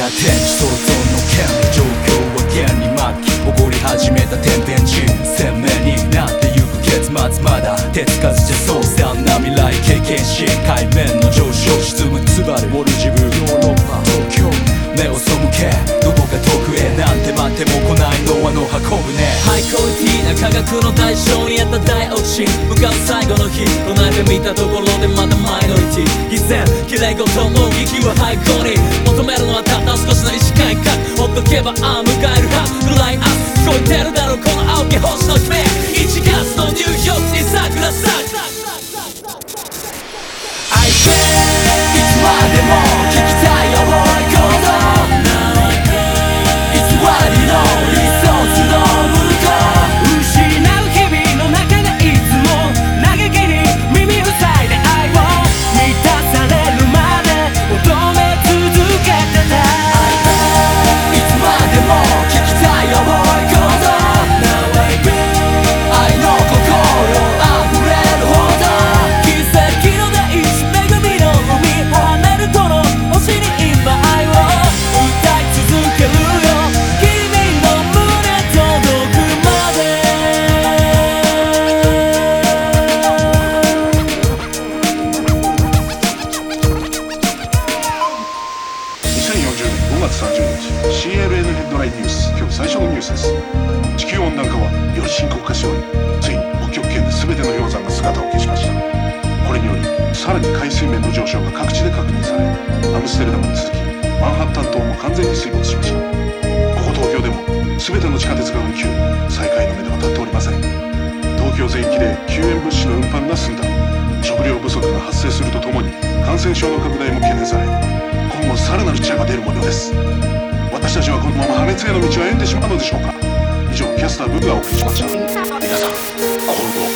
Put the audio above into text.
た天地創造の権状況は現に末期起こり始めた天変地鮮明になってゆく結末まだ手つかずじゃそうさな未来経験し海面の上昇沈むツバルモルジブヨーロッパ東京目を背けどこか遠くへなんて待っても来ないのはの運ぶねハイクオリティな科学の対象に得た大オキシン向かう最後の日唱えてみたところでまたマイノリティ偽善綺麗事の劇は最高に求めるのはたった少しの意識改革。ほっとけばああ迎えるはずフライアップ聞こえてるだろう。この青き星の姫1月の地球温暖化はより深刻化しておりついに北極圏で全ての氷山が姿を消しました。これによりさらに海水面の上昇が各地で確認されアムステルダムに続きマンハッタン島も完全に水没しました。ここ東京でも全ての地下鉄が運休再開のめどが立っておりません東京全域で救援物資の運搬が済んだ食料不足が発生するとともに感染症の拡大も懸念され今後さらなる死者が出る模様です。私たちはこのまま破滅への道を歩んでしまうのでしょうか。以上キャスターブーがお送りしました。皆さん